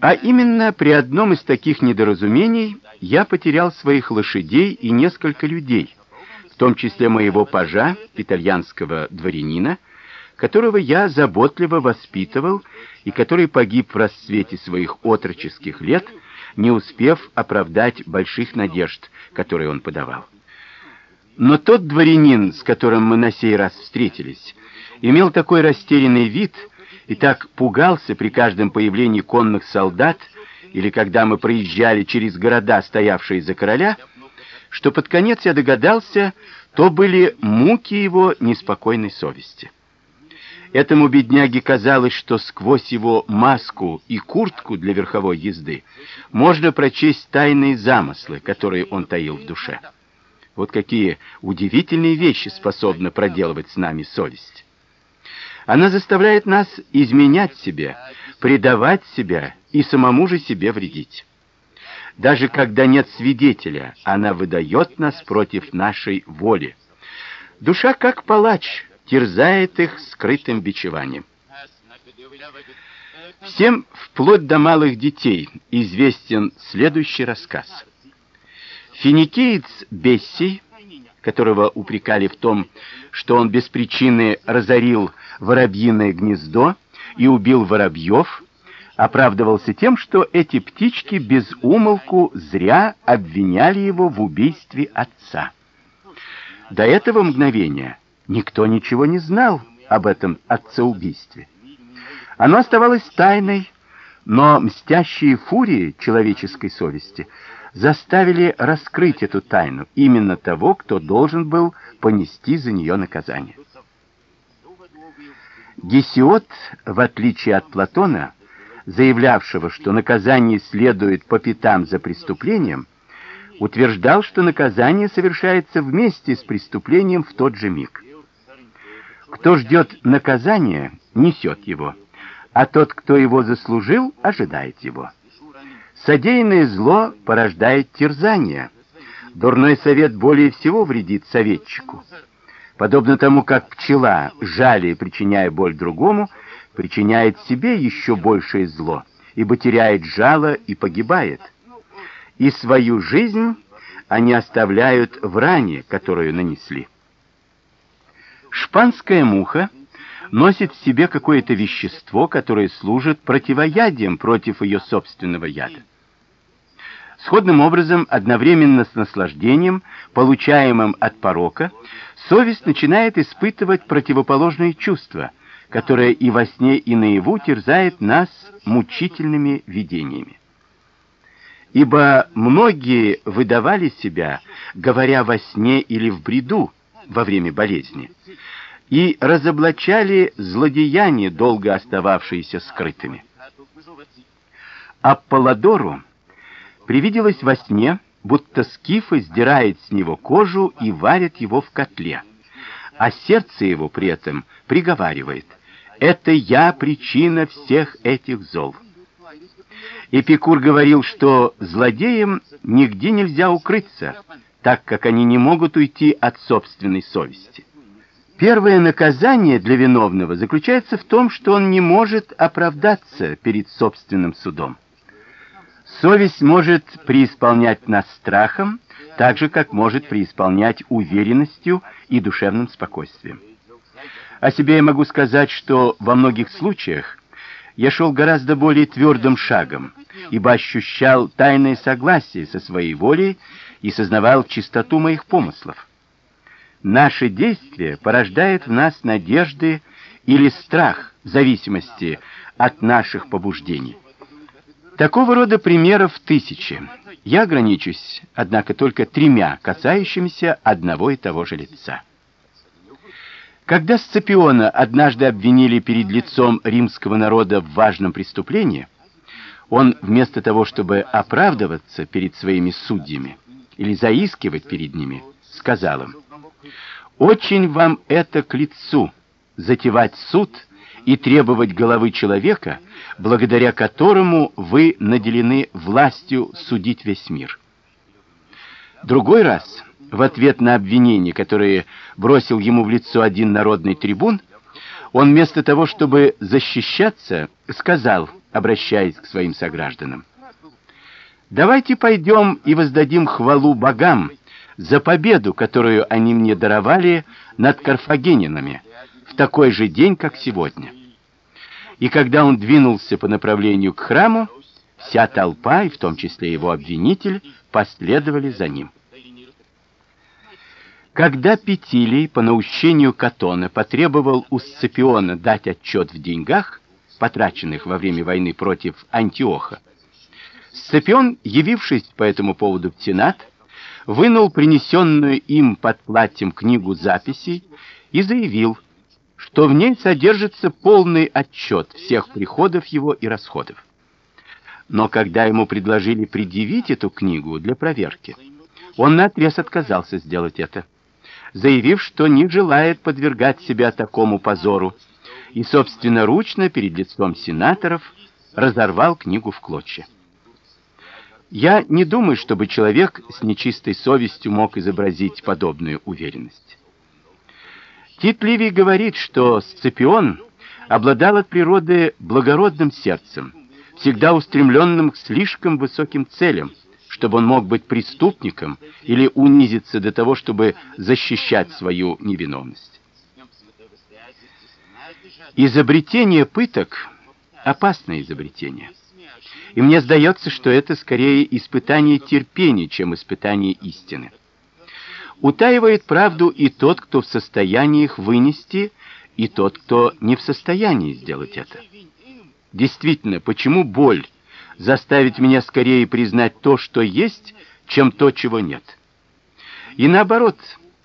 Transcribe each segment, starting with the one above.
А именно при одном из таких недоразумений я потерял своих лошадей и несколько людей, в том числе моего пажа, итальянского дворянина, которого я заботливо воспитывал и который погиб в расцвете своих отроческих лет, не успев оправдать больших надежд, которые он подавал. Но тот дворянин, с которым мы на сей раз встретились, имел такой растерянный вид и так пугался при каждом появлении конных солдат или когда мы проезжали через города, стоявшие за короля, что под конец я догадался, то были муки его неспокойной совести. Этому бедняге казалось, что сквозь его маску и куртку для верховой езды можно прочесть тайные замыслы, которые он таил в душе. Вот какие удивительные вещи способна проделывать с нами совесть. Она заставляет нас изменять себе, предавать себя и самому же себе вредить. Даже когда нет свидетеля, она выдает нас против нашей воли. Душа как палач терзает их скрытым бичеванием. Всем, вплоть до малых детей, известен следующий рассказ. Финикиец Бесси, которого упрекали в том, что он без причины разорил воробьиное гнездо и убил воробьев, оправдывался тем, что эти птички без умолку зря обвиняли его в убийстве отца. До этого мгновения никто ничего не знал об этом отцеубийстве. Оно оставалось тайной, но мстящие фурии человеческой совести заставили раскрыть эту тайну именно того, кто должен был понести за нее наказание. Гесиод, в отличие от Платона, заявлявшего, что наказание следует по пятам за преступлением, утверждал, что наказание совершается вместе с преступлением в тот же миг. Кто ждет наказания, несет его, а тот, кто его заслужил, ожидает его. Содеянное зло порождает терзание. Дурной совет более всего вредит советчику. Подобно тому, как пчела, жаля причиняя боль другому, причиняет себе еще большее зло, ибо теряет жало и погибает. И свою жизнь они оставляют в ране, которую нанесли. Шпанская муха носит в себе какое-то вещество, которое служит противоядием против ее собственного яда. Сходным образом, одновременно с наслаждением, получаемым от порока, совесть начинает испытывать противоположные чувства, которые и во сне, и наяву терзает нас мучительными видениями. Ибо многие выдавали себя, говоря во сне или в бреду во время болезни, и разоблачали злодеяния, долго остававшиеся скрытыми. Аполлодору привиделось во сне, будто скифы сдирают с него кожу и варят его в котле, а сердце его при этом приговаривает: "Это я причина всех этих зол". Эпикур говорил, что злодеям нигде нельзя укрыться, так как они не могут уйти от собственной совести. Первое наказание для виновного заключается в том, что он не может оправдаться перед собственным судом. Совесть может преисполнять нас страхом, так же как может преисполнять уверенностью и душевным спокойствием. О себе я могу сказать, что во многих случаях я шел гораздо более твердым шагом, ибо ощущал тайное согласие со своей волей и сознавал чистоту моих помыслов. Наши действия порождают в нас надежды или страх, в зависимости от наших побуждений. Такого рода примеров тысячи. Я ограничусь, однако, только тремя, касающимися одного и того же лица. Когда Сципиона однажды обвинили перед лицом римского народа в важном преступлении, он вместо того, чтобы оправдываться перед своими судьями или заискивать перед ними, сказал им: "Очень вам это к лицу затевать суд и требовать головы человека, благодаря которому вы наделены властью судить весь мир. Другой раз, в ответ на обвинения, которые бросил ему в лицо один народный трибун, он вместо того, чтобы защищаться, сказал, обращаясь к своим согражданам. Давайте пойдем и воздадим хвалу богам за победу, которую они мне даровали над карфагенинами такой же день, как сегодня. И когда он двинулся по направлению к храму, вся толпа, и в том числе его обвинитель, последовали за ним. Когда Петилий по наущению Катона потребовал у Сципиона дать отчет в деньгах, потраченных во время войны против Антиоха, Сципион, явившись по этому поводу в Сенат, вынул принесенную им под платьем книгу записей и заявил, что в ней содержится полный отчет всех приходов его и расходов. Но когда ему предложили предъявить эту книгу для проверки, он наотрез отказался сделать это заявив, что не желает подвергать себя такому позору, и собственноручно перед лицом сенаторов разорвал книгу в клочья. Я не думаю, чтобы человек с нечистой совестью мог изобразить подобную уверенность. Тит Ливий говорит, что Сципион обладал от природы благородным сердцем, всегда устремленным к слишком высоким целям, чтобы он мог быть преступником или унизиться до того, чтобы защищать свою невиновность. Изобретение пыток опасное изобретение. И мне сдается, что это скорее испытание терпения, чем испытание истины. Утаивает правду и тот, кто в состоянии их вынести, и тот, кто не в состоянии сделать это. Действительно, почему боль заставить меня скорее признать то, что есть, чем то, чего нет. И наоборот,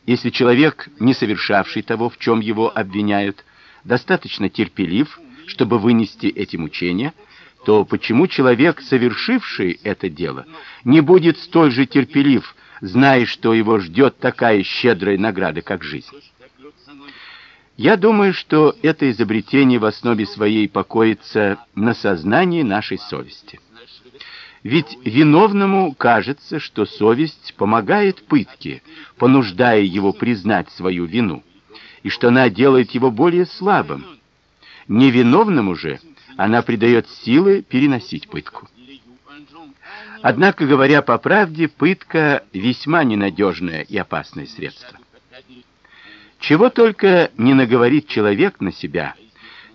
если человек, не совершавший того, в чем его обвиняют, достаточно терпелив, чтобы вынести эти мучения, то почему человек, совершивший это дело, не будет столь же терпелив, зная, что его ждет такая щедрая награда, как жизнь? Я думаю, что это изобретение в основе своей покоится на сознании нашей совести. Ведь виновному кажется, что совесть помогает пытке, понуждая его признать свою вину, и что она делает его более слабым. Невиновному же она придает силы переносить пытку. Однако, говоря по правде, пытка весьма ненадежное и опасное средство. Чего только не наговорит человек на себя,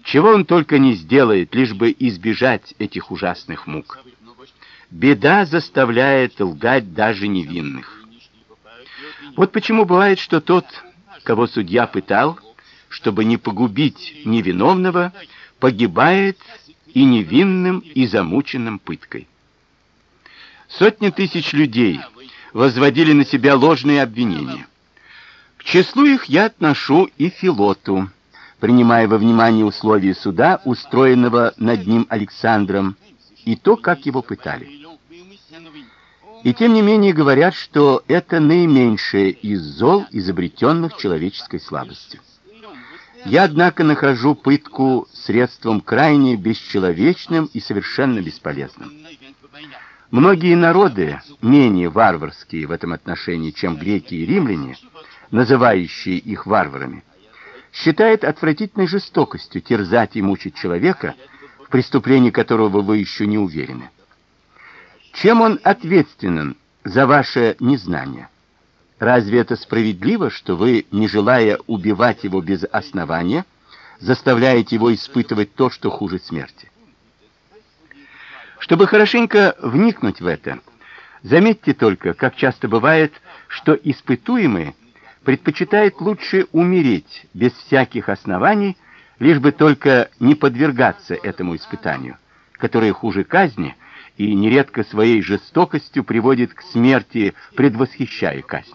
чего он только не сделает, лишь бы избежать этих ужасных мук. Беда заставляет лгать даже невинных. Вот почему бывает, что тот, кого судья пытал, чтобы не погубить невиновного, погибает и невинным, и замученным пыткой. Сотни тысяч людей возводили на себя ложные обвинения. К числу их я отношу и Филоту, принимая во внимание условия суда, устроенного над ним Александром, и то, как его пытали. И тем не менее говорят, что это наименьшее из зол, изобретенных человеческой слабостью. Я, однако, нахожу пытку средством крайне бесчеловечным и совершенно бесполезным. Многие народы, менее варварские в этом отношении, чем греки и римляне, называющие их варварами, считает отвратительной жестокостью терзать и мучить человека, в преступлении которого вы еще не уверены. Чем он ответственен за ваше незнание? Разве это справедливо, что вы, не желая убивать его без основания, заставляете его испытывать то, что хуже смерти? Чтобы хорошенько вникнуть в это, заметьте только, как часто бывает, что испытуемый предпочитает лучше умереть без всяких оснований, лишь бы только не подвергаться этому испытанию, которое хуже казни и нередко своей жестокостью приводит к смерти, предвосхищая казнь.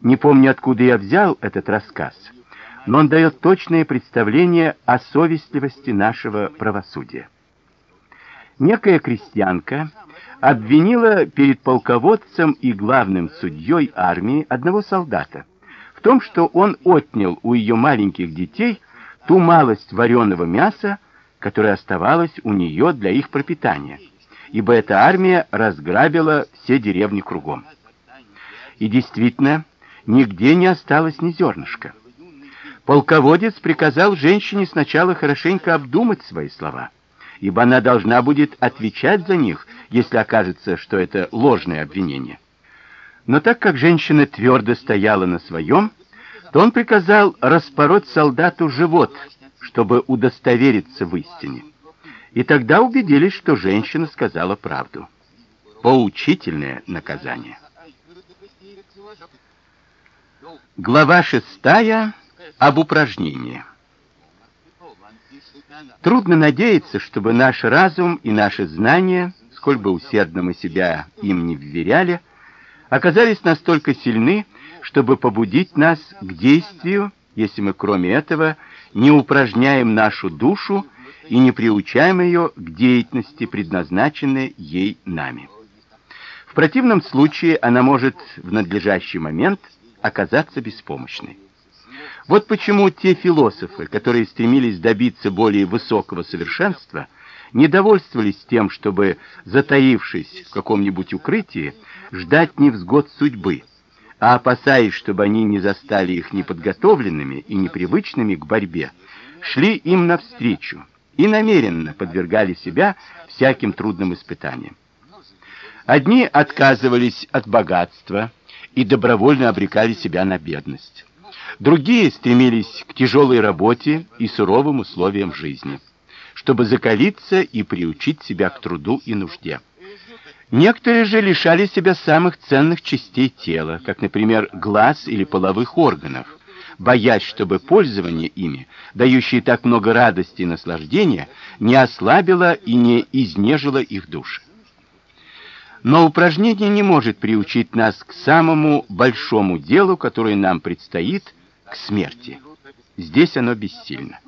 Не помню, откуда я взял этот рассказ, но он дает точное представление о совестливости нашего правосудия. Некая крестьянка обвинила перед полководцем и главным судьей армии одного солдата в том, что он отнял у ее маленьких детей ту малость вареного мяса, которая оставалась у нее для их пропитания, ибо эта армия разграбила все деревни кругом. И действительно, нигде не осталось ни зернышка. Полководец приказал женщине сначала хорошенько обдумать свои слова, ибо она должна будет отвечать за них, если окажется, что это ложное обвинение. Но так как женщина твердо стояла на своем, то он приказал распороть солдату живот, чтобы удостовериться в истине. И тогда убедились, что женщина сказала правду. Поучительное наказание. Глава шестая об упражнении. Трудно надеяться, чтобы наш разум и наши знания, сколь бы усердно мы себя им не вверяли, оказались настолько сильны, чтобы побудить нас к действию, если мы кроме этого не упражняем нашу душу и не приучаем ее к деятельности, предназначенной ей нами. В противном случае она может в надлежащий момент оказаться беспомощной. Вот почему те философы, которые стремились добиться более высокого совершенства, не довольствовались тем, чтобы, затаившись в каком-нибудь укрытии, ждать невзгод судьбы, а опасаясь, чтобы они не застали их неподготовленными и непривычными к борьбе, шли им навстречу и намеренно подвергали себя всяким трудным испытаниям. Одни отказывались от богатства и добровольно обрекали себя на бедность. Другие стремились к тяжелой работе и суровым условиям жизни, чтобы закалиться и приучить себя к труду и нужде. Некоторые же лишали себя самых ценных частей тела, как, например, глаз или половых органов, боясь, чтобы пользование ими, дающее так много радости и наслаждения, не ослабило и не изнежило их души. Но упражнение не может приучить нас к самому большому делу, которое нам предстоит к смерти. Здесь оно бессильно.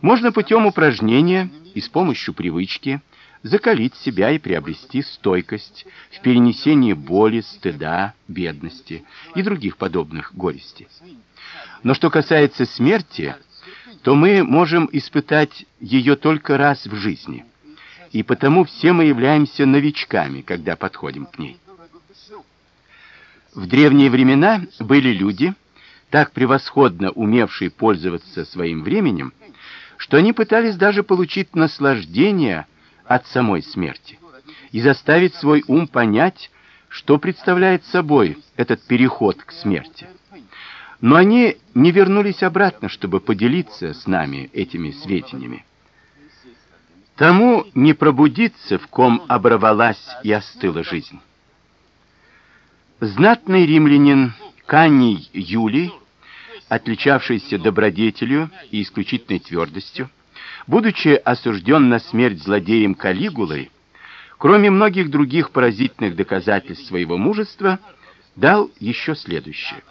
Можно путем упражнения и с помощью привычки закалить себя и приобрести стойкость в перенесении боли, стыда, бедности и других подобных горестей. Но что касается смерти, то мы можем испытать ее только раз в жизни. И потому все мы являемся новичками, когда подходим к ней. В древние времена были люди, так превосходно умевшие пользоваться своим временем, что они пытались даже получить наслаждение от самой смерти и заставить свой ум понять, что представляет собой этот переход к смерти. Но они не вернулись обратно, чтобы поделиться с нами этими сведениями. Тому не пробудиться, в ком оборвалась и остыла жизнь. Знатный римлянин Каний Юлий отличавшийся добродетелью и исключительной твердостью, будучи осужден на смерть злодеем Калигулой, кроме многих других поразительных доказательств своего мужества, дал еще следующее.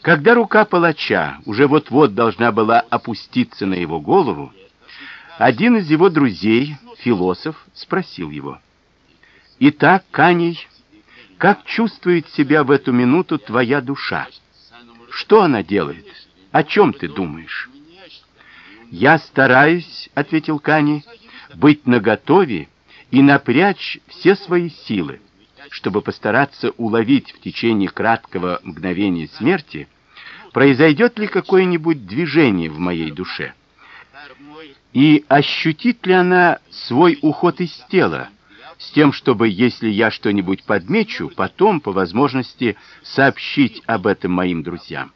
Когда рука палача уже вот-вот должна была опуститься на его голову, один из его друзей, философ, спросил его: "Итак, Каний, как чувствует себя в эту минуту твоя душа?" Что она делает? О чем ты думаешь? Я стараюсь, ответил Кани, быть наготове и напрячь все свои силы, чтобы постараться уловить в течение краткого мгновения смерти, произойдет ли какое-нибудь движение в моей душе. И ощутит ли она свой уход из тела, с тем, чтобы, если я что-нибудь подмечу, потом, по возможности, сообщить об этом моим друзьям.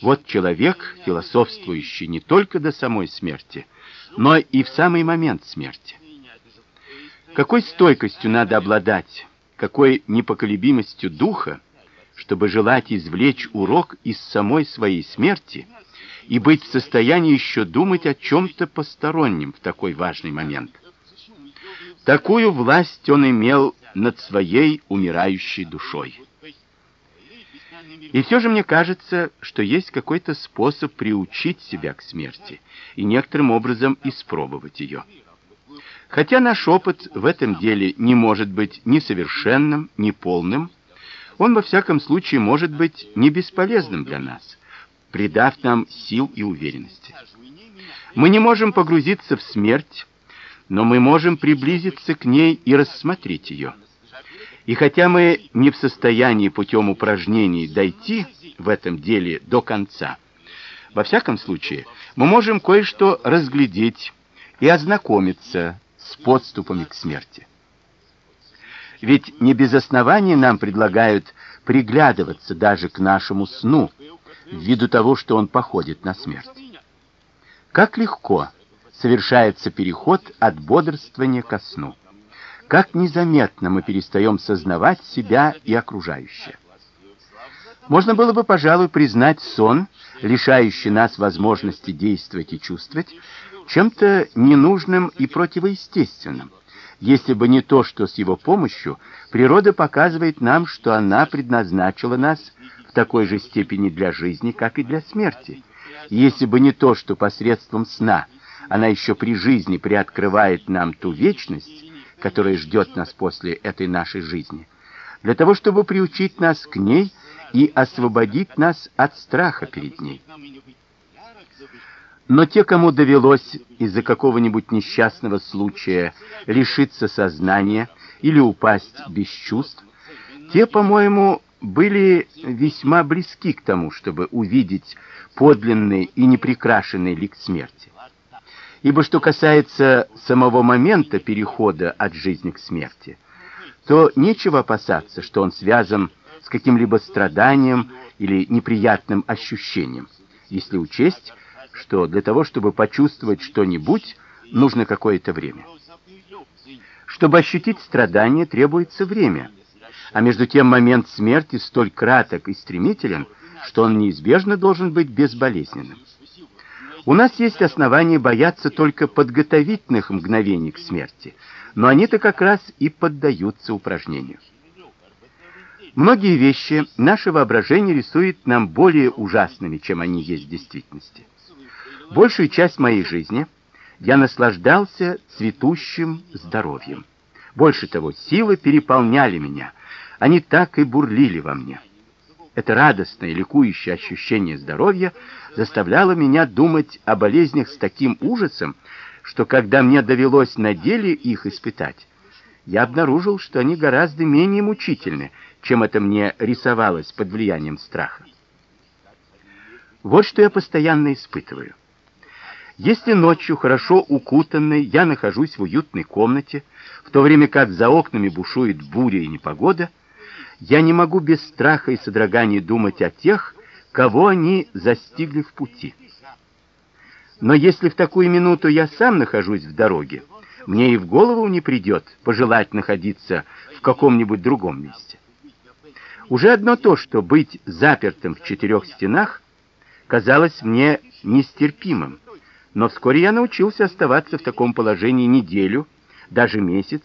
Вот человек, философствующий не только до самой смерти, но и в самый момент смерти. Какой стойкостью надо обладать, какой непоколебимостью духа, чтобы желать извлечь урок из самой своей смерти и быть в состоянии еще думать о чем то постороннем в такой важный момент. Такую власть он имел над своей умирающей душой. И все же мне кажется, что есть какой-то способ приучить себя к смерти и некоторым образом испробовать ее. Хотя наш опыт в этом деле не может быть ни совершенным, ни полным, он во всяком случае может быть не бесполезным для нас, придав нам сил и уверенности. Мы не можем погрузиться в смерть, но мы можем приблизиться к ней и рассмотреть ее. И хотя мы не в состоянии путем упражнений дойти в этом деле до конца, во всяком случае, мы можем кое-что разглядеть и ознакомиться с подступами к смерти. Ведь не без основания нам предлагают приглядываться даже к нашему сну, ввиду того, что он походит на смерть. Как легко совершается переход от бодрствования ко сну. Как незаметно мы перестаем сознавать себя и окружающее. Можно было бы, пожалуй, признать сон, лишающий нас возможности действовать и чувствовать, чем-то ненужным и противоестественным, если бы не то, что с его помощью природа показывает нам, что она предназначила нас в такой же степени для жизни, как и для смерти. Если бы не то, что посредством сна она еще при жизни приоткрывает нам ту вечность, которая ждет нас после этой нашей жизни, для того, чтобы приучить нас к ней и освободить нас от страха перед ней. Но те, кому довелось из-за какого-нибудь несчастного случая лишиться сознания или упасть без чувств, те, по-моему, были весьма близки к тому, чтобы увидеть подлинный и непрекрашенный лик смерти. Ибо что касается самого момента перехода от жизни к смерти, то нечего опасаться, что он связан с каким-либо страданием или неприятным ощущением, если учесть, что для того, чтобы почувствовать что-нибудь, нужно какое-то время. Чтобы ощутить страдание, требуется время, а между тем момент смерти столь краток и стремителен, что он неизбежно должен быть безболезненным. У нас есть основания бояться только подготовительных мгновений к смерти, но они-то как раз и поддаются упражнению. Многие вещи наше воображение рисует нам более ужасными, чем они есть в действительности. Большую часть моей жизни я наслаждался цветущим здоровьем. Больше того, силы переполняли меня. Они так и бурлили во мне. Это радостное, ликующее ощущение здоровья заставляло меня думать о болезнях с таким ужасом, что когда мне довелось на деле их испытать, я обнаружил, что они гораздо менее мучительны, чем это мне рисовалось под влиянием страха. Вот что я постоянно испытываю. Если ночью, хорошо укутанный, я нахожусь в уютной комнате, в то время как за окнами бушует буря и непогода, я не могу без страха и содрогания думать о тех, кого они застигли в пути. Но если в такую минуту я сам нахожусь в дороге, мне и в голову не придет пожелать находиться в каком-нибудь другом месте. Уже одно то, что быть запертым в четырех стенах, казалось мне нестерпимым. Но вскоре я научился оставаться в таком положении неделю, даже месяц,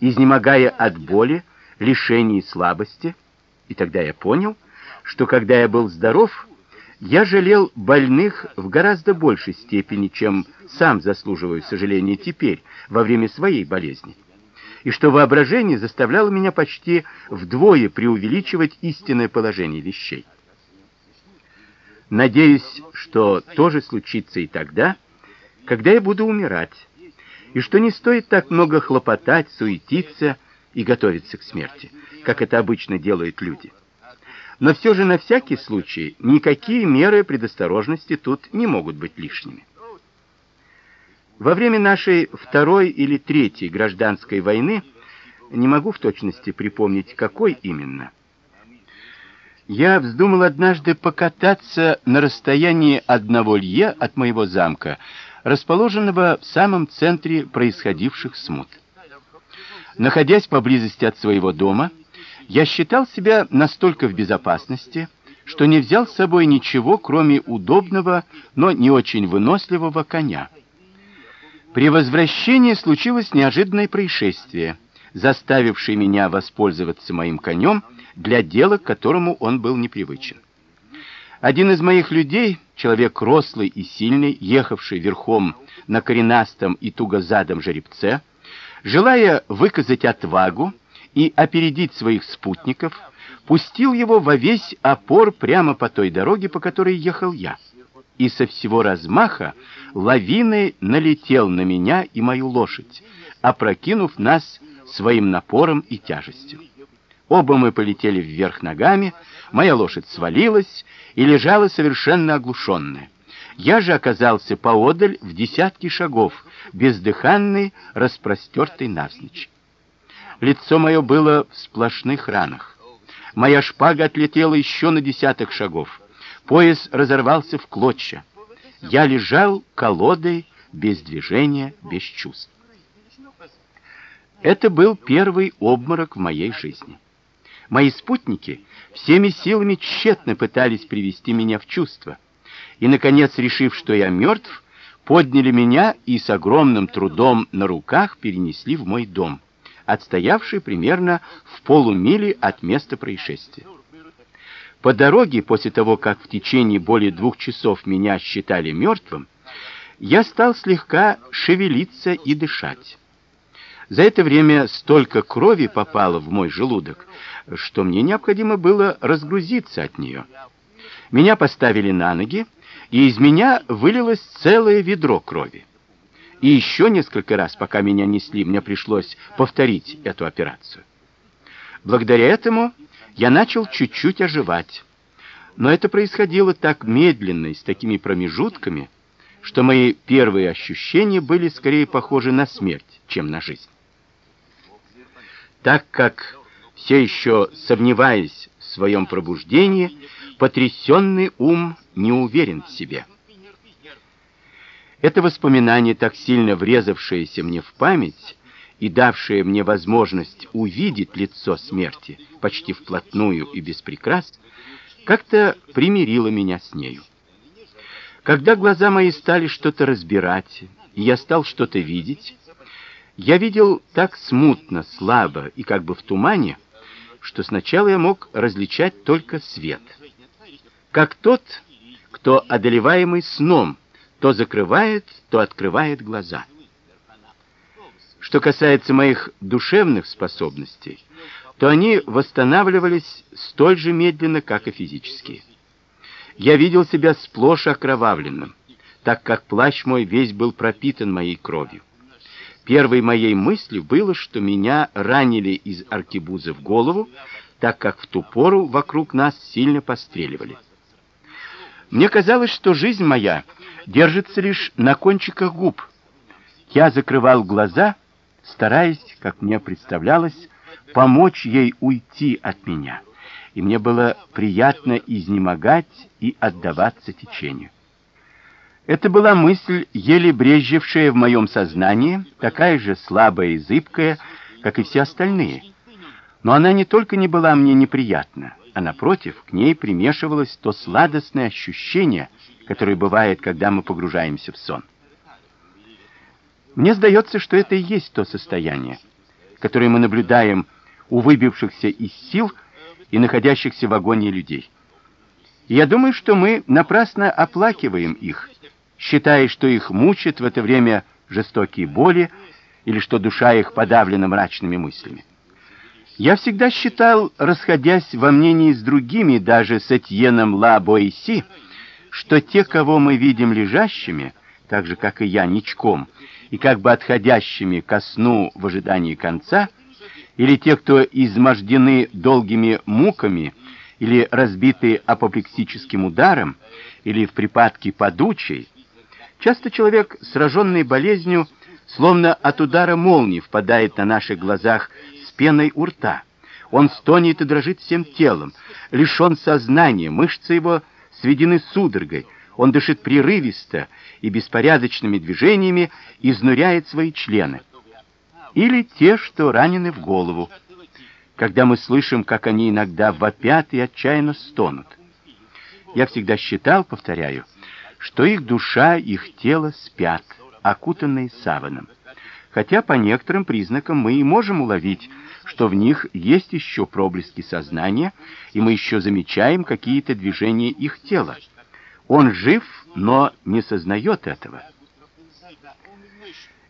изнемогая от боли, лишений и слабости. И тогда я понял, что когда я был здоров, я жалел больных в гораздо большей степени, чем сам заслуживаю сожаления теперь, во время своей болезни. И что воображение заставляло меня почти вдвое преувеличивать истинное положение вещей. Надеюсь, что то же случится и тогда, когда я буду умирать, и что не стоит так много хлопотать, суетиться и готовиться к смерти, как это обычно делают люди. Но все же на всякий случай никакие меры предосторожности тут не могут быть лишними. Во время нашей второй или третьей гражданской войны, не могу в точности припомнить, какой именно, я вздумал однажды покататься на расстоянии одного лье от моего замка расположенного в самом центре происходивших смут. Находясь поблизости от своего дома, я считал себя настолько в безопасности, что не взял с собой ничего, кроме удобного, но не очень выносливого коня. При возвращении случилось неожиданное происшествие, заставившее меня воспользоваться моим конем для дела, к которому он был непривычен. Один из моих людей, человек рослый и сильный, ехавший верхом на коренастом и тугозадом жеребце, желая выказать отвагу и опередить своих спутников, пустил его во весь опор прямо по той дороге, по которой ехал я. И со всего размаха лавиной налетел на меня и мою лошадь, опрокинув нас своим напором и тяжестью. Оба мы полетели вверх ногами, моя лошадь свалилась и лежала совершенно оглушенная. Я же оказался поодаль в десятки шагов, бездыханный, распростертый навзничь. Лицо мое было в сплошных ранах. Моя шпага отлетела еще на десяток шагов. Пояс разорвался в клочья. Я лежал колодой, без движения, без чувств. Это был первый обморок в моей жизни. Мои спутники всеми силами тщетно пытались привести меня в чувство. И наконец, решив, что я мертв, подняли меня и с огромным трудом на руках перенесли в мой дом, отстоявший примерно в полумиле от места происшествия. По дороге, после того, как в течение более двух часов меня считали мертвым, я стал слегка шевелиться и дышать. За это время столько крови попало в мой желудок, что мне необходимо было разгрузиться от нее. Меня поставили на ноги, и из меня вылилось целое ведро крови. И еще несколько раз, пока меня несли, мне пришлось повторить эту операцию. Благодаря этому я начал чуть-чуть оживать. Но это происходило так медленно и с такими промежутками, что мои первые ощущения были скорее похожи на смерть, чем на жизнь. Так как все еще сомневаясь в своем пробуждении, потрясенный ум не уверен в себе. Это воспоминание, так сильно врезавшееся мне в память и давшее мне возможность увидеть лицо смерти почти вплотную и без прикрас, как-то примирило меня с нею. Когда глаза мои стали что-то разбирать, и я стал что-то видеть, я видел так смутно, слабо и как бы в тумане, что сначала я мог различать только свет. Как тот, кто одолеваемый сном, то закрывает, то открывает глаза. Что касается моих душевных способностей, то они восстанавливались столь же медленно, как и физические. Я видел себя сплошь окровавленным, так как плащ мой весь был пропитан моей кровью. Первой моей мыслью было, что меня ранили из аркебузы в голову, так как в ту пору вокруг нас сильно постреливали. Мне казалось, что жизнь моя держится лишь на кончиках губ. Я закрывал глаза, стараясь, как мне представлялось, помочь ей уйти от меня. И мне было приятно изнемогать и отдаваться течению. Это была мысль, еле брезжившая в моем сознании, такая же слабая и зыбкая, как и все остальные. Но она не только не была мне неприятна, а напротив, к ней примешивалось то сладостное ощущение, которое бывает, когда мы погружаемся в сон. Мне сдается, что это и есть то состояние, которое мы наблюдаем у выбившихся из сил и находящихся в агонии людей. И я думаю, что мы напрасно оплакиваем их, считая, что их мучат в это время жестокие боли или что душа их подавлена мрачными мыслями. Я всегда считал, расходясь во мнении с другими, даже с Этьеном Ла Боиси, что те, кого мы видим лежащими, так же как и я, ничком, и как бы отходящими ко сну в ожидании конца, или те, кто измождены долгими муками, или разбиты апоплексическим ударом, или в припадке подучей, Часто человек, сраженный болезнью, словно от удара молнии, впадает на наших глазах с пеной у рта. Он стонет и дрожит всем телом, лишен сознания, мышцы его сведены судорогой. Он дышит прерывисто и беспорядочными движениями изнуряет свои члены. Или те, что ранены в голову, когда мы слышим, как они иногда вопят и отчаянно стонут. Я всегда считал, повторяю, что их душа, их тело спят, окутанные саваном. Хотя по некоторым признакам мы и можем уловить, что в них есть еще проблески сознания, и мы еще замечаем какие-то движения их тела. Он жив, но не сознает этого.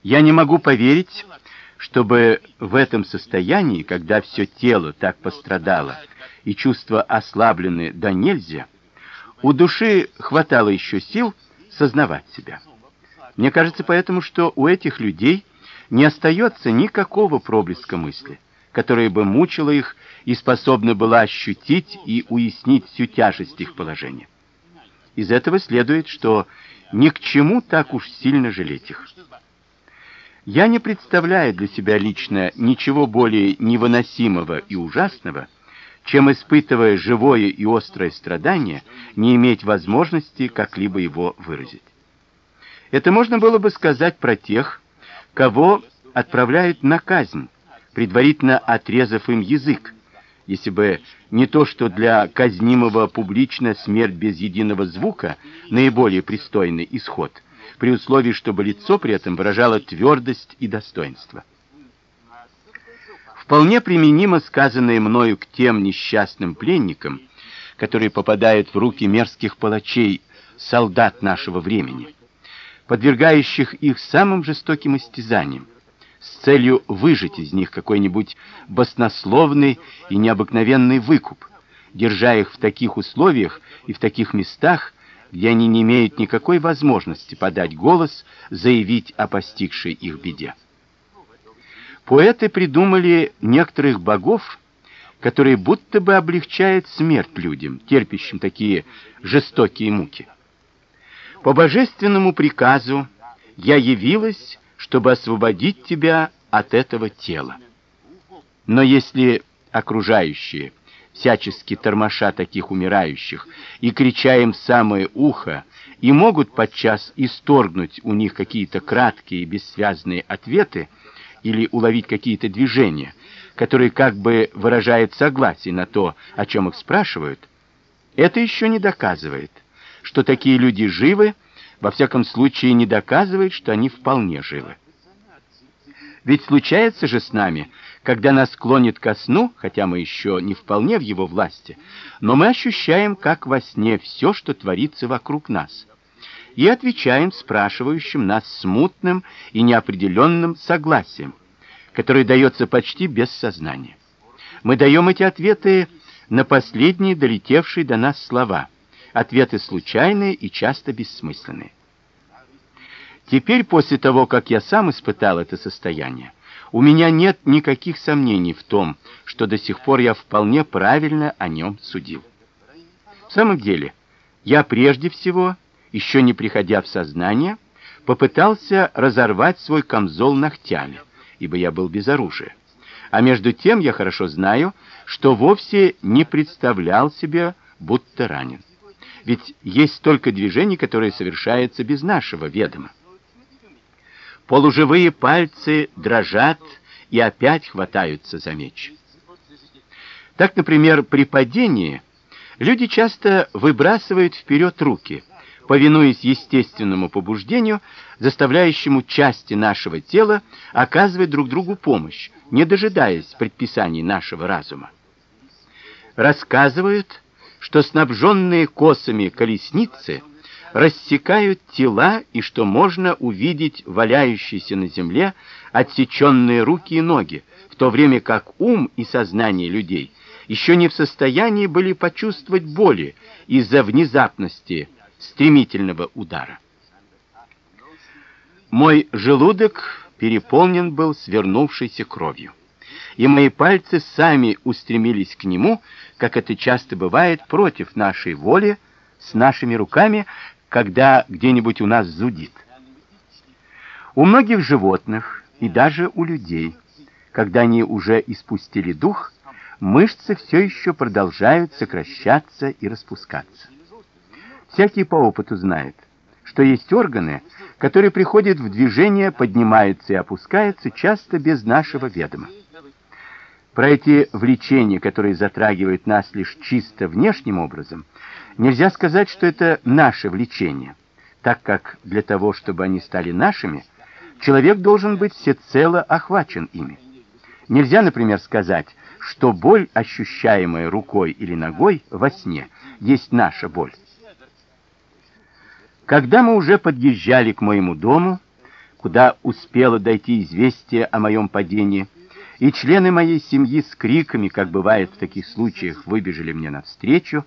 Я не могу поверить, чтобы в этом состоянии, когда все тело так пострадало и чувства ослаблены до нельзя, у души хватало еще сил сознавать себя. Мне кажется поэтому, что у этих людей не остается никакого проблеска мысли, которая бы мучила их и способна была ощутить и уяснить всю тяжесть их положения. Из этого следует, что ни к чему так уж сильно жалеть их. Я не представляю для себя лично ничего более невыносимого и ужасного, чем испытывая живое и острое страдание, не иметь возможности как-либо его выразить. Это можно было бы сказать про тех, кого отправляют на казнь, предварительно отрезав им язык, если бы не то, что для казнимого публично смерть без единого звука наиболее пристойный исход, при условии, чтобы лицо при этом выражало твердость и достоинство. Вполне применимо сказанное мною к тем несчастным пленникам, которые попадают в руки мерзких палачей, солдат нашего времени, подвергающих их самым жестоким истязаниям с целью выжать из них какой-нибудь баснословный и необыкновенный выкуп, держа их в таких условиях и в таких местах, где они не имеют никакой возможности подать голос, заявить о постигшей их беде. Поэты придумали некоторых богов, которые будто бы облегчают смерть людям, терпящим такие жестокие муки. По божественному приказу я явилась чтобы освободить тебя от этого тела. Но если окружающие всячески тормоша таких умирающих и крича им в самое ухо, и могут подчас исторгнуть у них какие-то краткие бессвязные ответы или уловить какие-то движения, которые как бы выражают согласие на то, о чем их спрашивают, это еще не доказывает, что такие люди живы во всяком случае не доказывает, что они вполне живы. Ведь случается же с нами, когда нас клонит ко сну, хотя мы еще не вполне в его власти, но мы ощущаем, как во сне все, что творится вокруг нас. И отвечаем спрашивающим нас смутным и неопределенным согласием, которое дается почти без сознания. Мы даем эти ответы на последние долетевшие до нас слова – Ответы случайные и часто бессмысленные. Теперь, после того, как я сам испытал это состояние, у меня нет никаких сомнений в том, что до сих пор я вполне правильно о нем судил. В самом деле, я прежде всего, еще не приходя в сознание, попытался разорвать свой камзол ногтями, ибо я был без оружия. А между тем я хорошо знаю, что вовсе не представлял себе, будто ранен. Ведь есть столько движений, которые совершаются без нашего ведома. Полуживые пальцы дрожат и опять хватаются за меч. Так, например, при падении люди часто выбрасывают вперед руки, повинуясь естественному побуждению, заставляющему части нашего тела оказывать друг другу помощь, не дожидаясь предписаний нашего разума. Рассказывают, что снабженные косами колесницы рассекают тела и что можно увидеть валяющиеся на земле отсеченные руки и ноги, в то время как ум и сознание людей еще не в состоянии были почувствовать боли из-за внезапности стремительного удара. Мой желудок переполнен был свернувшейся кровью и мои пальцы сами устремились к нему, как это часто бывает против нашей воли, с нашими руками, когда где-нибудь у нас зудит. У многих животных и даже у людей, когда они уже испустили дух, мышцы все еще продолжают сокращаться и распускаться. Всякий по опыту знает, что есть органы, которые приходят в движение, поднимаются и опускаются часто без нашего ведома. Про эти влечения, которые затрагивают нас лишь чисто внешним образом, нельзя сказать, что это наше влечение, так как для того, чтобы они стали нашими, человек должен быть всецело охвачен ими. Нельзя, например, сказать, что боль, ощущаемая рукой или ногой во сне, есть наша боль. Когда мы уже подъезжали к моему дому, куда успело дойти известие о моем падении, и члены моей семьи с криками, как бывает в таких случаях, выбежали мне навстречу,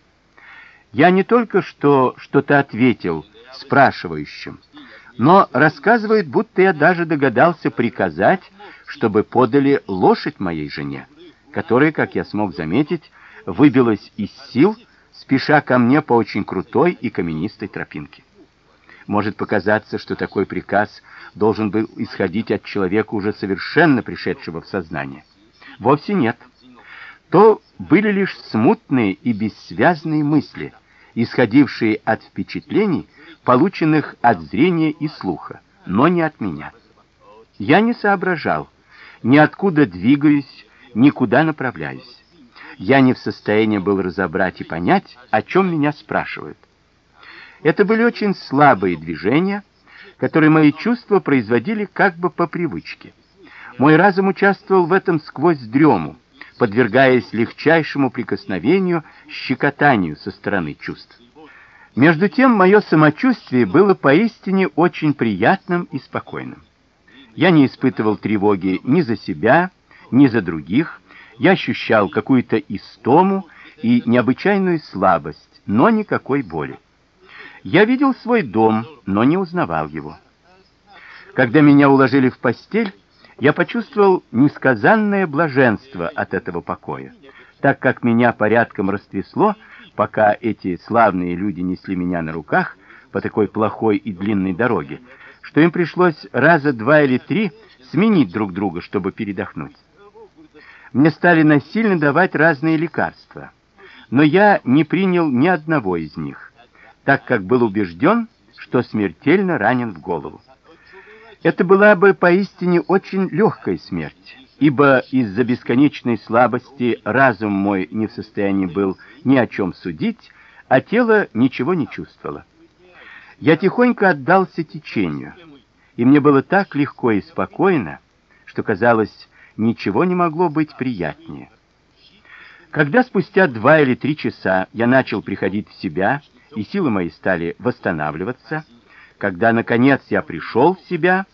я не только что что-то ответил спрашивающим, но рассказывает, будто я даже догадался приказать, чтобы подали лошадь моей жене, которая, как я смог заметить, выбилась из сил, спеша ко мне по очень крутой и каменистой тропинке. Может показаться, что такой приказ должен был исходить от человека уже совершенно пришедшего в сознание. Вовсе нет. То были лишь смутные и бессвязные мысли, исходившие от впечатлений, полученных от зрения и слуха, но не от меня. Я не соображал, ни откуда двигаюсь, никуда направляюсь. Я не в состоянии был разобрать и понять, о чем меня спрашивают. Это были очень слабые движения, которые мои чувства производили как бы по привычке. Мой разум участвовал в этом сквозь дрему, подвергаясь легчайшему прикосновению, щекотанию со стороны чувств. Между тем, мое самочувствие было поистине очень приятным и спокойным. Я не испытывал тревоги ни за себя, ни за других. Я ощущал какую-то истому и необычайную слабость, но никакой боли. Я видел свой дом, но не узнавал его. Когда меня уложили в постель, я почувствовал несказанное блаженство от этого покоя, так как меня порядком растрясло, пока эти славные люди несли меня на руках по такой плохой и длинной дороге, что им пришлось раза два или три сменить друг друга, чтобы передохнуть. Мне стали насильно давать разные лекарства, но я не принял ни одного из них, так как был убежден, что смертельно ранен в голову. Это была бы поистине очень легкая смерть, ибо из-за бесконечной слабости разум мой не в состоянии был ни о чем судить, а тело ничего не чувствовало. Я тихонько отдался течению, и мне было так легко и спокойно, что казалось, ничего не могло быть приятнее. Когда спустя два или три часа я начал приходить в себя, и силы мои стали восстанавливаться, когда наконец я пришел в себя,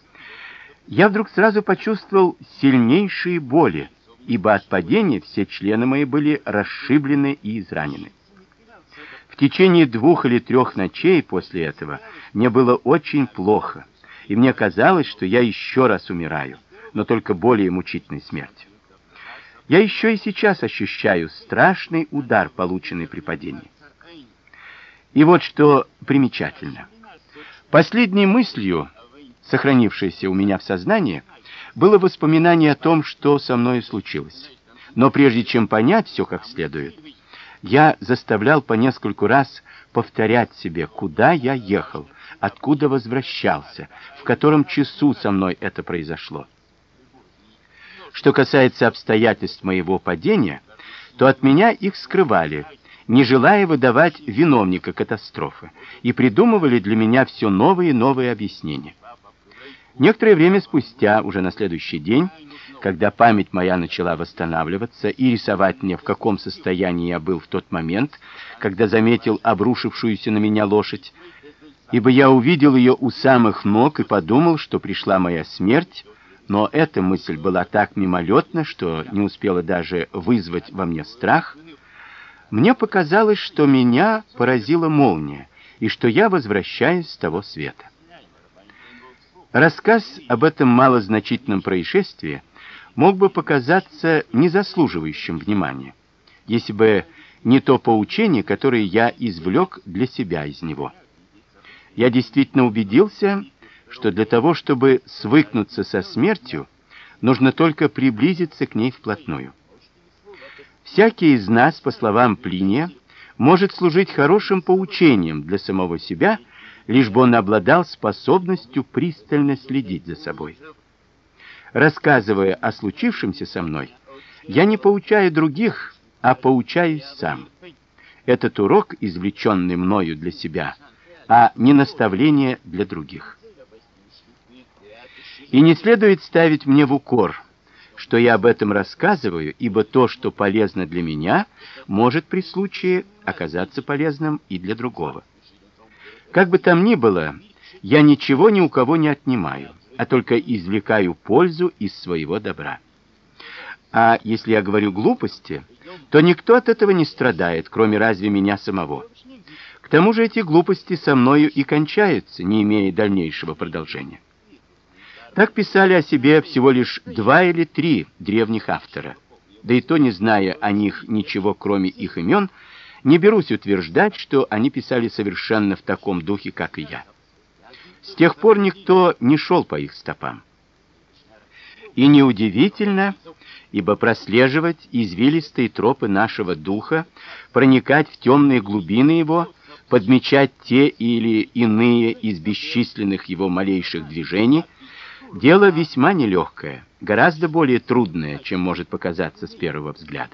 я вдруг сразу почувствовал сильнейшие боли, ибо от падения все члены мои были расшиблены и изранены. В течение двух или трех ночей после этого мне было очень плохо, и мне казалось, что я еще раз умираю, но только более мучительной смертью. Я еще и сейчас ощущаю страшный удар, полученный при падении. И вот что примечательно. Последней мыслью, сохранившейся у меня в сознании, было воспоминание о том, что со мной случилось. Но прежде чем понять все как следует, я заставлял по нескольку раз повторять себе, куда я ехал, откуда возвращался, в котором часу со мной это произошло. Что касается обстоятельств моего падения, то от меня их скрывали, не желая выдавать виновника катастрофы, и придумывали для меня все новые и новые объяснения. Некоторое время спустя, уже на следующий день, когда память моя начала восстанавливаться и рисовать мне, в каком состоянии я был в тот момент, когда заметил обрушившуюся на меня лошадь, ибо я увидел ее у самых ног и подумал, что пришла моя смерть, но эта мысль была так мимолетна, что не успела даже вызвать во мне страх, мне показалось, что меня поразила молния и что я возвращаюсь с того света. Рассказ об этом малозначительном происшествии мог бы показаться незаслуживающим внимания, если бы не то поучение, которое я извлек для себя из него. Я действительно убедился, что для того, чтобы свыкнуться со смертью, нужно только приблизиться к ней вплотную. Всякий из нас, по словам Плиния, может служить хорошим поучением для самого себя, лишь бы он обладал способностью пристально следить за собой. Рассказывая о случившемся со мной, я не поучаю других, а поучаюсь сам. Этот урок, извлеченный мною для себя, а не наставление для других. И не следует ставить мне в укор что я об этом рассказываю, ибо то, что полезно для меня, может при случае оказаться полезным и для другого. Как бы там ни было, я ничего ни у кого не отнимаю, а только извлекаю пользу из своего добра. А если я говорю глупости, то никто от этого не страдает, кроме разве меня самого. К тому же эти глупости со мною и кончаются, не имея дальнейшего продолжения. Так писали о себе всего лишь два или три древних автора. Да и то, не зная о них ничего, кроме их имен, не берусь утверждать, что они писали совершенно в таком духе, как и я. С тех пор никто не шел по их стопам. И неудивительно, ибо прослеживать извилистые тропы нашего духа, проникать в темные глубины его, подмечать те или иные из бесчисленных его малейших движений дело весьма нелегкое, гораздо более трудное, чем может показаться с первого взгляда.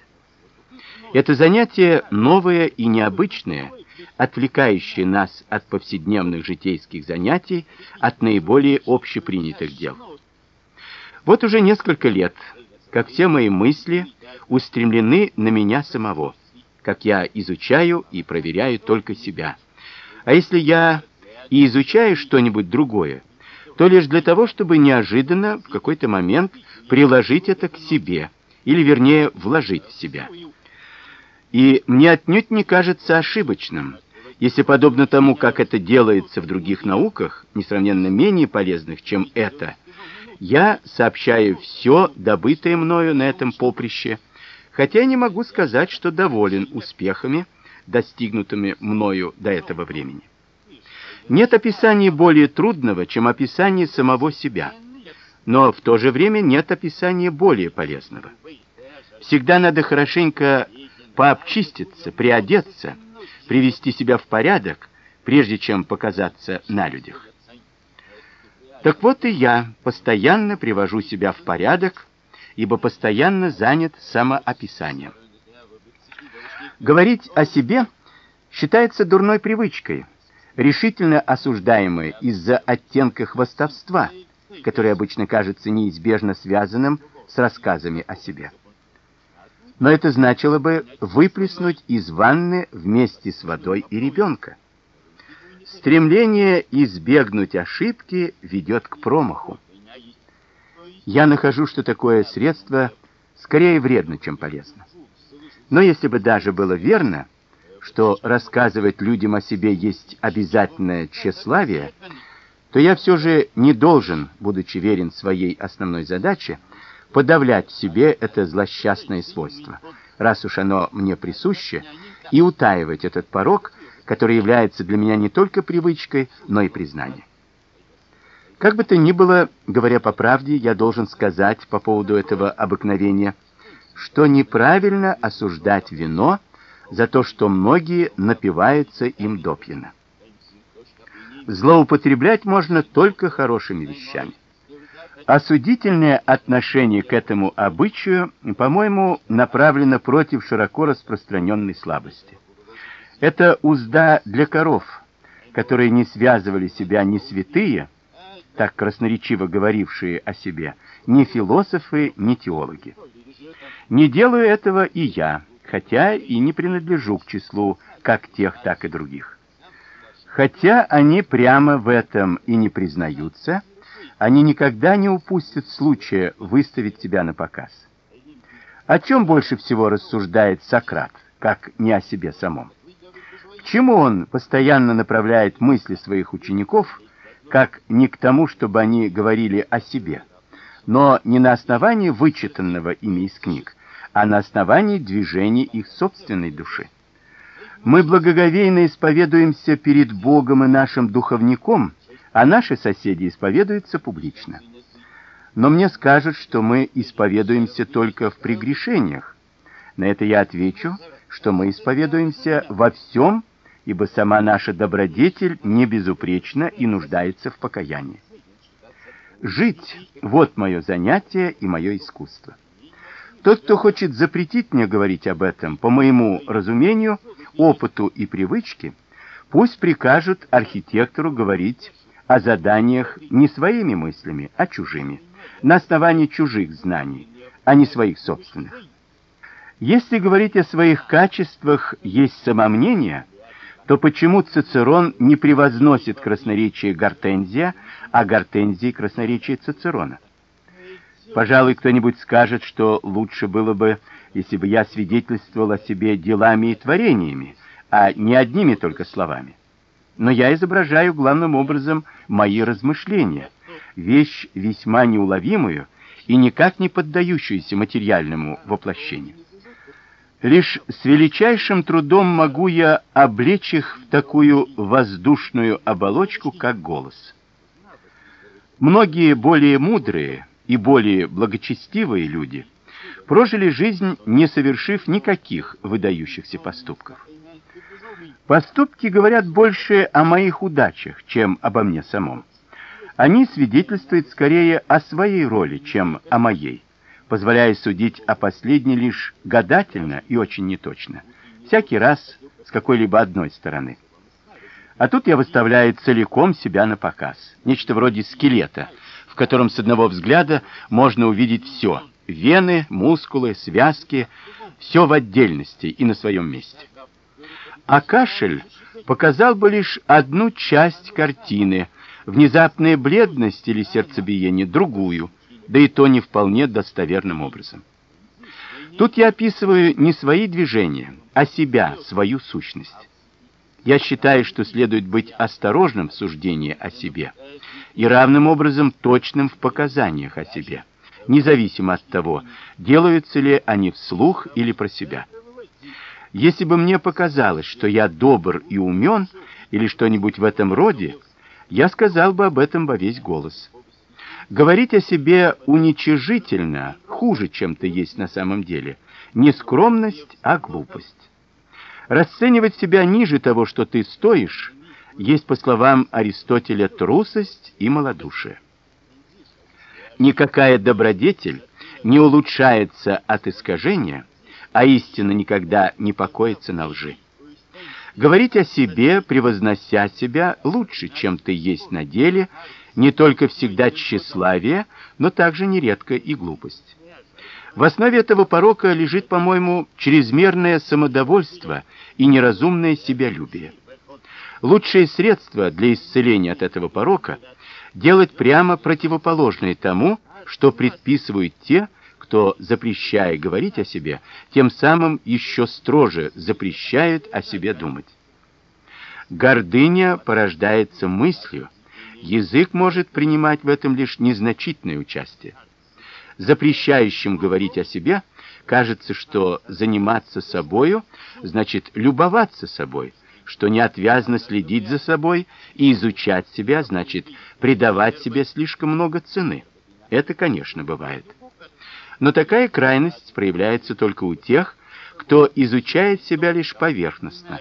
Это занятие новое и необычное, отвлекающее нас от повседневных житейских занятий, от наиболее общепринятых дел. Вот уже несколько лет, как все мои мысли устремлены на меня самого, как я изучаю и проверяю только себя. А если я и изучаю что-нибудь другое, то лишь для того, чтобы неожиданно в какой-то момент приложить это к себе, или вернее, вложить в себя. И мне отнюдь не кажется ошибочным, если подобно тому, как это делается в других науках, несравненно менее полезных, чем это, я сообщаю все добытое мною на этом поприще, хотя не могу сказать, что доволен успехами, достигнутыми мною до этого времени. Нет описания более трудного, чем описание самого себя. Но в то же время нет описания более полезного. Всегда надо хорошенько пообчиститься, приодеться, привести себя в порядок, прежде чем показаться на людях. Так вот и я постоянно привожу себя в порядок, ибо постоянно занят самоописанием. Говорить о себе считается дурной привычкой, решительно осуждаемой из-за оттенка хвастовства, который обычно кажется неизбежно связанным с рассказами о себе но это значило бы выплеснуть из ванны вместе с водой и ребенка. Стремление избегнуть ошибки ведет к промаху. Я нахожу, что такое средство скорее вредно, чем полезно. Но если бы даже было верно, что рассказывать людям о себе есть обязательное тщеславие, то я все же не должен, будучи верен своей основной задаче, подавлять в себе это злосчастное свойство, раз уж оно мне присуще, и утаивать этот порок, который является для меня не только привычкой, но и признанием. Как бы то ни было, говоря по правде, я должен сказать по поводу этого обыкновения, что неправильно осуждать вино за то, что многие напиваются им допьяно. Злоупотреблять можно только хорошими вещами. Осудительное отношение к этому обычаю, по-моему, направлено против широко распространенной слабости. Это узда для коров, которые не связывали себя ни святые, так красноречиво говорившие о себе, ни философы, ни теологи. Не делаю этого и я, хотя и не принадлежу к числу как тех, так и других. Хотя они прямо в этом и не признаются, они никогда не упустят случая выставить себя на показ. О чем больше всего рассуждает Сократ, как не о себе самом? К чему он постоянно направляет мысли своих учеников, как не к тому, чтобы они говорили о себе, но не на основании вычитанного ими из книг, а на основании движений их собственной души. Мы благоговейно исповедуемся перед Богом и нашим духовником, а наши соседи исповедуются публично. Но мне скажут, что мы исповедуемся только в прегрешениях. На это я отвечу, что мы исповедуемся во всем, ибо сама наша добродетель не безупречна и нуждается в покаянии. Жить вот мое занятие и мое искусство. Тот, кто хочет запретить мне говорить об этом, по моему разумению, опыту и привычке, пусть прикажут архитектору говорить о заданиях не своими мыслями, а чужими, на основании чужих знаний, а не своих собственных. Если говорить о своих качествах есть самомнение, то почему Цицерон не превозносит красноречие Гортензия, а Гортензий красноречие Цицерона? Пожалуй, кто-нибудь скажет, что лучше было бы, если бы я свидетельствовал о себе делами и творениями, а не одними только словами но я изображаю главным образом мои размышления, вещь весьма неуловимую и никак не поддающуюся материальному воплощению. Лишь с величайшим трудом могу я облечь их в такую воздушную оболочку, как голос. Многие более мудрые и более благочестивые люди прожили жизнь, не совершив никаких выдающихся поступков. Поступки говорят больше о моих удачах, чем обо мне самом. Они свидетельствуют скорее о своей роли, чем о моей, позволяя судить о последней лишь гадательно и очень неточно, всякий раз с какой-либо одной стороны. А тут я выставляю целиком себя на показ, нечто вроде скелета, в котором с одного взгляда можно увидеть все: вены, мускулы, связки, все в отдельности и на своем месте. А кашель показал бы лишь одну часть картины, внезапная бледность или сердцебиение другую, да и то не вполне достоверным образом. Тут я описываю не свои движения, а себя, свою сущность. Я считаю, что следует быть осторожным в суждении о себе и равным образом точным в показаниях о себе, независимо от того, делаются ли они вслух или про себя. Если бы мне показалось, что я добр и умен или что-нибудь в этом роде, я сказал бы об этом во весь голос. Говорить о себе уничижительно, хуже, чем ты есть на самом деле, не скромность, а глупость. Расценивать себя ниже того, что ты стоишь, есть, по словам Аристотеля, трусость и малодушие. Никакая добродетель не улучшается от искажения, а истина никогда не покоится на лжи. Говорить о себе, превознося себя, лучше, чем ты есть на деле, не только всегда тщеславие, но также нередко и глупость. В основе этого порока лежит, по-моему, чрезмерное самодовольство и неразумное себялюбие. Лучшее средство для исцеления от этого порока делать прямо противоположное тому, что предписывают те, кто, запрещая говорить о себе, тем самым еще строже запрещает о себе думать. Гордыня порождается мыслью. Язык может принимать в этом лишь незначительное участие. Запрещающим говорить о себе кажется, что заниматься собою значит любоваться собой, что неотвязно следить за собой и изучать себя значит придавать себе слишком много цены. Это, конечно, бывает. Но такая крайность проявляется только у тех, кто изучает себя лишь поверхностно.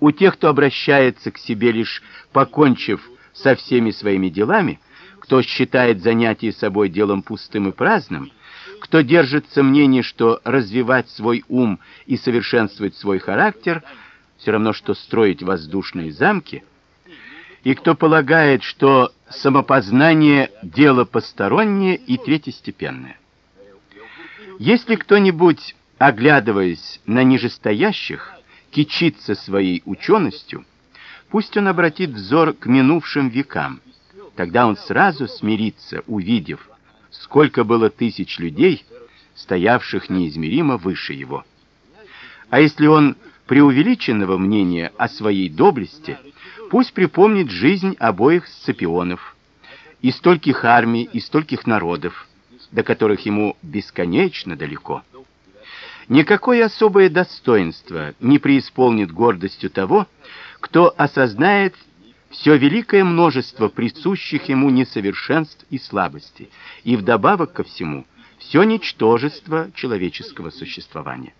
У тех, кто обращается к себе лишь покончив со всеми своими делами, кто считает занятие собой делом пустым и праздным, кто держится мнения, что развивать свой ум и совершенствовать свой характер все равно что строить воздушные замки, и кто полагает, что самопознание дело постороннее и третьестепенное. Если кто-нибудь, оглядываясь на нижестоящих, кичится своей ученостью, пусть он обратит взор к минувшим векам. Тогда он сразу смирится, увидев, сколько было тысяч людей, стоявших неизмеримо выше его. А если он преувеличенного мнения о своей доблести, пусть припомнит жизнь обоих сципионов, и стольких армий, и стольких народов, до которых ему бесконечно далеко. Никакое особое достоинство не преисполнит гордостью того, кто осознает все великое множество присущих ему несовершенств и слабостей, и вдобавок ко всему все ничтожество человеческого существования.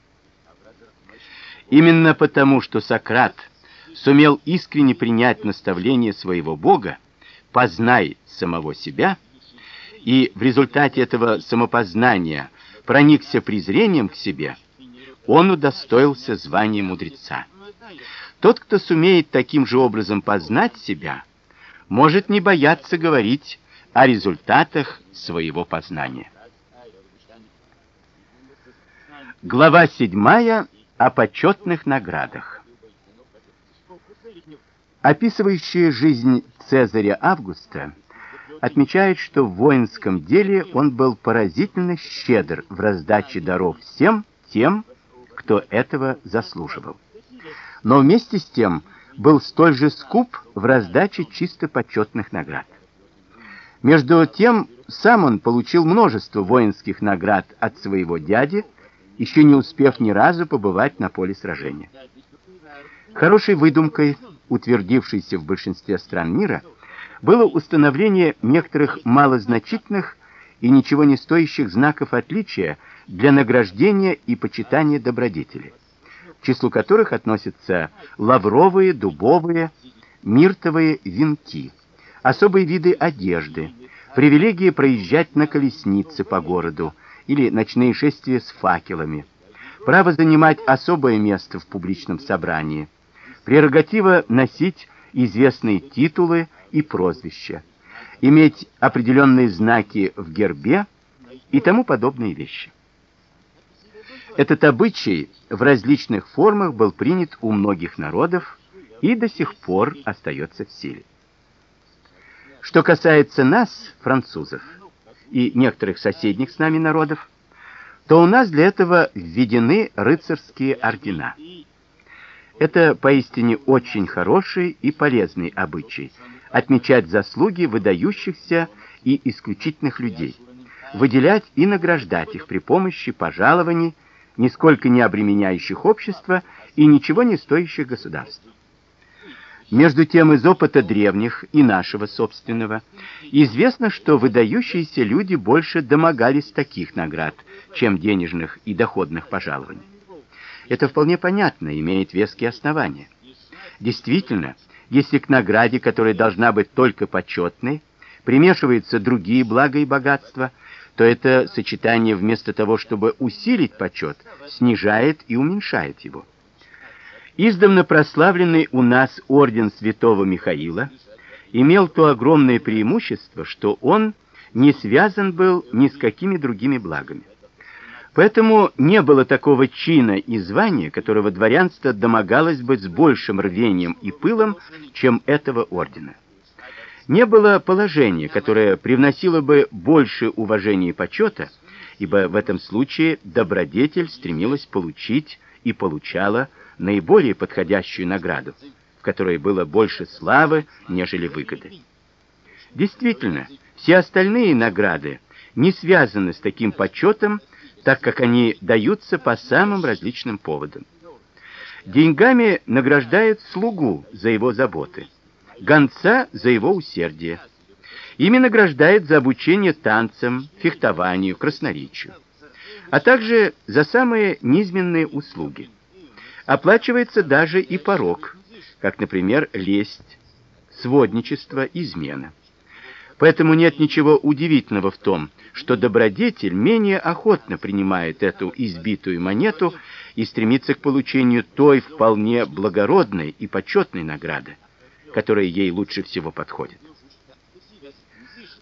Именно потому, что Сократ сумел искренне принять наставление своего Бога: "Познай самого себя", и в результате этого самопознания проникся презрением к себе, он удостоился звания мудреца. Тот, кто сумеет таким же образом познать себя, может не бояться говорить о результатах своего познания. Глава 7 о почетных наградах. Описывающая жизнь Цезаря Августа отмечает, что в воинском деле он был поразительно щедр в раздаче даров всем тем, кто этого заслуживал. Но вместе с тем был столь же скуп в раздаче чисто почетных наград. Между тем, сам он получил множество воинских наград от своего дяди, еще не успев ни разу побывать на поле сражения. Хорошей выдумкой, утвердившейся в большинстве стран мира, было установление некоторых малозначительных и ничего не стоящих знаков отличия для награждения и почитания добродетели, к числу которых относятся лавровые, дубовые, миртовые венки, особые виды одежды, привилегия проезжать на колеснице по городу или ночные шествия с факелами, право занимать особое место в публичном собрании, прерогатива носить известные титулы и прозвища, иметь определенные знаки в гербе и тому подобные вещи. Этот обычай в различных формах был принят у многих народов и до сих пор остается в силе. Что касается нас, французов, и некоторых соседних с нами народов, то у нас для этого введены рыцарские ордена. Это поистине очень хороший и полезный обычай отмечать заслуги выдающихся и исключительных людей, выделять и награждать их при помощи пожалований, нисколько не обременяющих общество и ничего не стоящих государства. Между тем из опыта древних и нашего собственного известно, что выдающиеся люди больше домогались таких наград, чем денежных и доходных пожалований. Это вполне понятно, имеет веские основания. Действительно, если к награде, которая должна быть только почетной, примешиваются другие блага и богатства, то это сочетание вместо того, чтобы усилить почет, снижает и уменьшает его. Издавна прославленный у нас орден Святого Михаила имел то огромное преимущество, что он не связан был ни с какими другими благами. Поэтому не было такого чина и звания, которого дворянство домогалось бы с большим рвением и пылом, чем этого ордена. Не было положения, которое привносило бы больше уважения и почета, ибо в этом случае добродетель стремилась получить и получала наиболее подходящую награду, в которой было больше славы, нежели выгоды. Действительно, все остальные награды не связаны с таким почетом, так как они даются по самым различным поводам. Деньгами награждают слугу за его заботы, гонца за его усердие. Ими награждают за обучение танцам, фехтованию, красноречию, а также за самые низменные услуги. Оплачивается даже и порок, как, например, лесть, сводничество, измена. Поэтому нет ничего удивительного в том, что добродетель менее охотно принимает эту избитую монету и стремится к получению той вполне благородной и почетной награды, которая ей лучше всего подходит.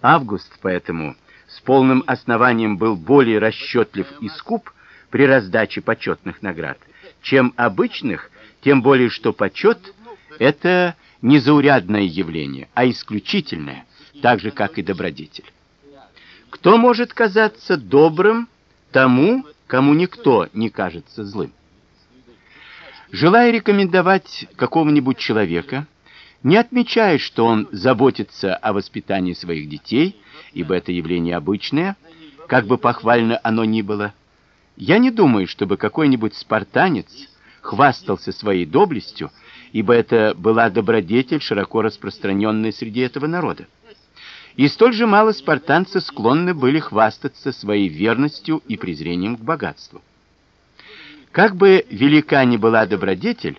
Август поэтому с полным основанием был более расчетлив и скуп при раздаче почетных наград, чем обычных, тем более что почет — это не заурядное явление, а исключительное, так же, как и добродетель. Кто может казаться добрым тому, кому никто не кажется злым? Желая рекомендовать какого-нибудь человека, не отмечая, что он заботится о воспитании своих детей, ибо это явление обычное, как бы похвально оно ни было, я не думаю, чтобы какой-нибудь спартанец хвастался своей доблестью, ибо это была добродетель, широко распространенная среди этого народа. И столь же мало спартанцы склонны были хвастаться своей верностью и презрением к богатству. Как бы велика ни была добродетель,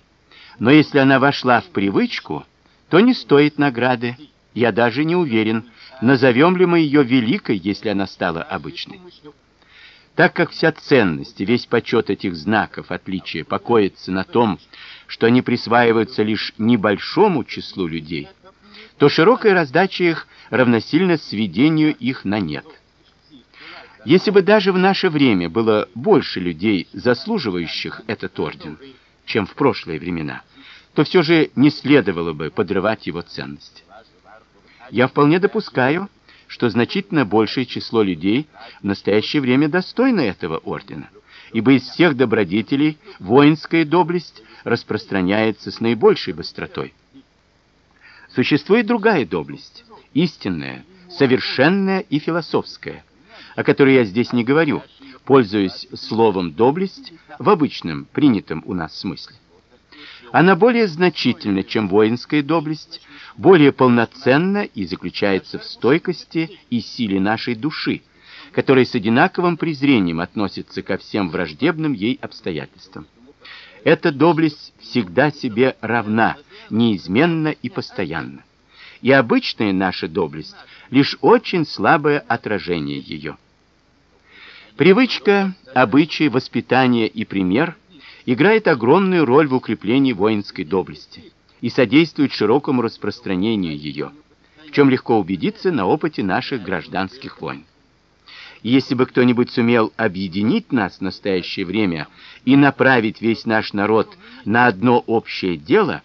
но если она вошла в привычку, то не стоит награды. Я даже не уверен, назовем ли мы ее великой, если она стала обычной. Так как вся ценность и весь почет этих знаков отличия покоится на том, что они присваиваются лишь небольшому числу людей, то широкая раздача их равносильна сведению их на нет. Если бы даже в наше время было больше людей, заслуживающих этот орден, чем в прошлые времена, то все же не следовало бы подрывать его ценность. Я вполне допускаю, что значительно большее число людей в настоящее время достойно этого ордена, ибо из всех добродетелей воинская доблесть распространяется с наибольшей быстротой. Существует другая доблесть, истинная, совершенная и философская, о которой я здесь не говорю, пользуясь словом доблесть в обычном, принятом у нас смысле. Она более значительна, чем воинская доблесть, более полноценна и заключается в стойкости и силе нашей души, которая с одинаковым презрением относится ко всем враждебным ей обстоятельствам. Эта доблесть всегда себе равна, неизменна и постоянна. И обычная наша доблесть лишь очень слабое отражение ее. Привычка, обычаи, воспитание и пример играет огромную роль в укреплении воинской доблести и содействует широкому распространению ее, в чем легко убедиться на опыте наших гражданских войн. если бы кто-нибудь сумел объединить нас в настоящее время и направить весь наш народ на одно общее дело,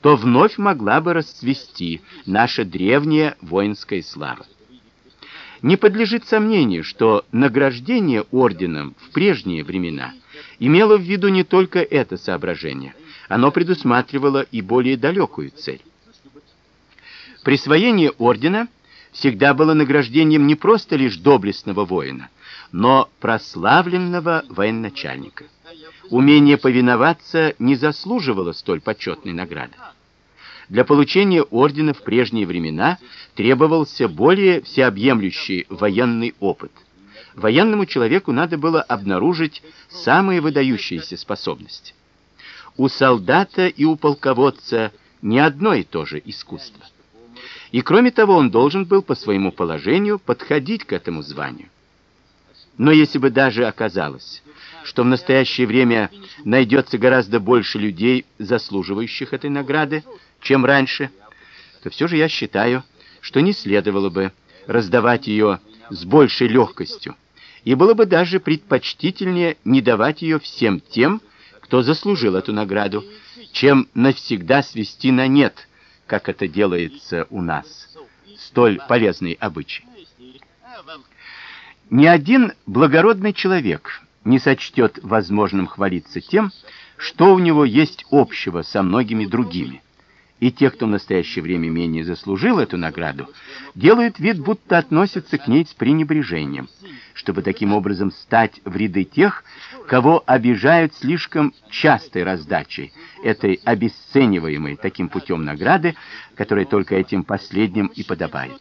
то вновь могла бы расцвести наша древняя воинская слава. Не подлежит сомнению, что награждение орденом в прежние времена имело в виду не только это соображение, оно предусматривало и более далекую цель. Присвоение ордена всегда было награждением не просто лишь доблестного воина, но прославленного военачальника. Умение повиноваться не заслуживало столь почетной награды. Для получения ордена в прежние времена требовался более всеобъемлющий военный опыт. Военному человеку надо было обнаружить самые выдающиеся способности. У солдата и у полководца не одно и то же искусство. И кроме того, он должен был по своему положению подходить к этому званию. Но если бы даже оказалось, что в настоящее время найдется гораздо больше людей, заслуживающих этой награды, чем раньше, то все же я считаю, что не следовало бы раздавать ее с большей легкостью, и было бы даже предпочтительнее не давать ее всем тем, кто заслужил эту награду, чем навсегда свести на нет, как это делается у нас. Столь полезный обычай. Ни один благородный человек не сочтет возможным хвалиться тем, что у него есть общего со многими другими и те, кто в настоящее время менее заслужил эту награду, делают вид, будто относятся к ней с пренебрежением, чтобы таким образом стать в ряды тех, кого обижают слишком частой раздачей этой обесцениваемой таким путем награды, которая только этим последним и подобает.